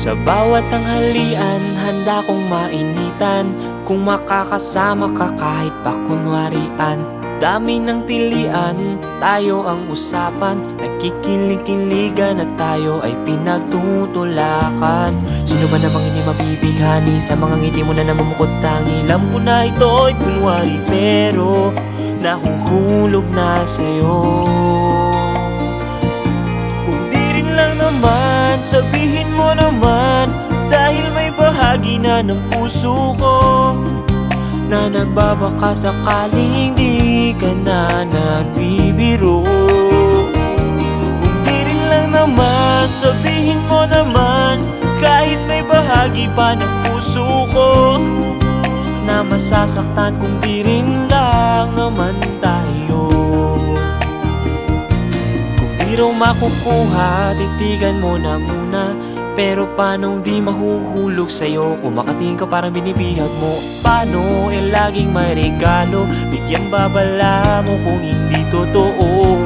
Sa bawat tanghalian, handa kong mainitan. Kung makakasama ka kahit pa kunwarian Dami ng tilian, tayo ang usapan. Nagkikilig-kiligan at tayo ay pinagtutulakan. Sino ba namang hindi mabibighani Sa mga ngiti mo na namumukot tangi Alam ko na ito'y kunwari pero Nahuhulog na sa'yo. Kung di rin lang naman, sabihin mo naman Dahil may bahagi na ng puso ko Na nagbabaka sakaling di ka na nagbibiro. Kung di lang naman, sabihin mo naman Kahit may bahagi pa ng puso ko Na masasaktan kung di rin lang naman tayo. Kung di raw makukuha, titigan mo na muna Pero paano di mahuhulog sa'yo Kung makatingin ka parang binibihag mo? Paano eh laging may regalo? Bigyan babala mo kung hindi totoo?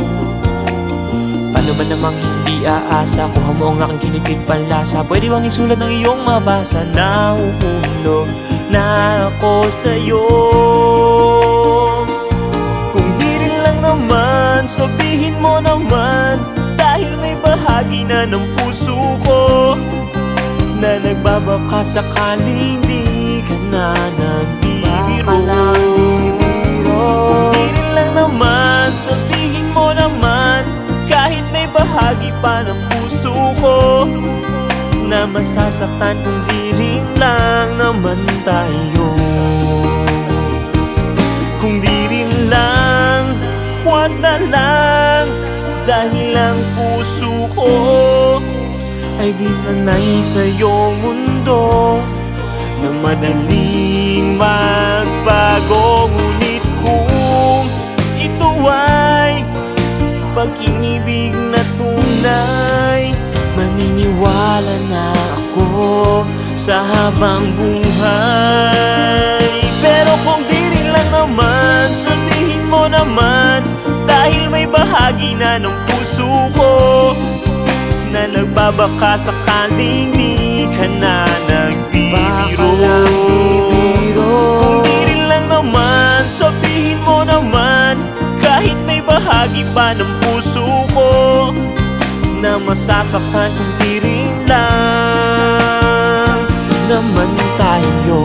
Paano ba namang hindi aasa? Kuha mo ang aking kinitig panlasa. Pwede bang isulat ng iyong mabasa? Na uhulog na ako sa'yo. Kung di rin lang naman, sabihin mo naman bahagi na ng puso ko Na nagbabaka sakaling di ka na nagbibiro Kung di rin lang naman, sabihin mo naman Kahit may bahagi pa ng puso ko Na masasaktan kung di rin lang naman tayo. Kung di rin lang, huwag na lang Dahil ang puso ko Ay di sanay sa iyong mundo Na madaling magbago. Ngunit kung ito ay Pag-ibig na tunay Maniniwala na ako sa habang buhay. Pero kung di rin lang naman, sabihin mo naman Dahil may bahagi na ng puso ko Na nagbabaka sakaling di ka na nagbibiro. Kung di rin lang naman, sabihin mo naman Kahit may bahagi pa ng puso ko Na masasaktan kung di rin lang naman tayo.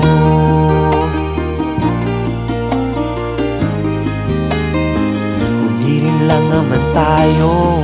Kung di rin lang naman tayo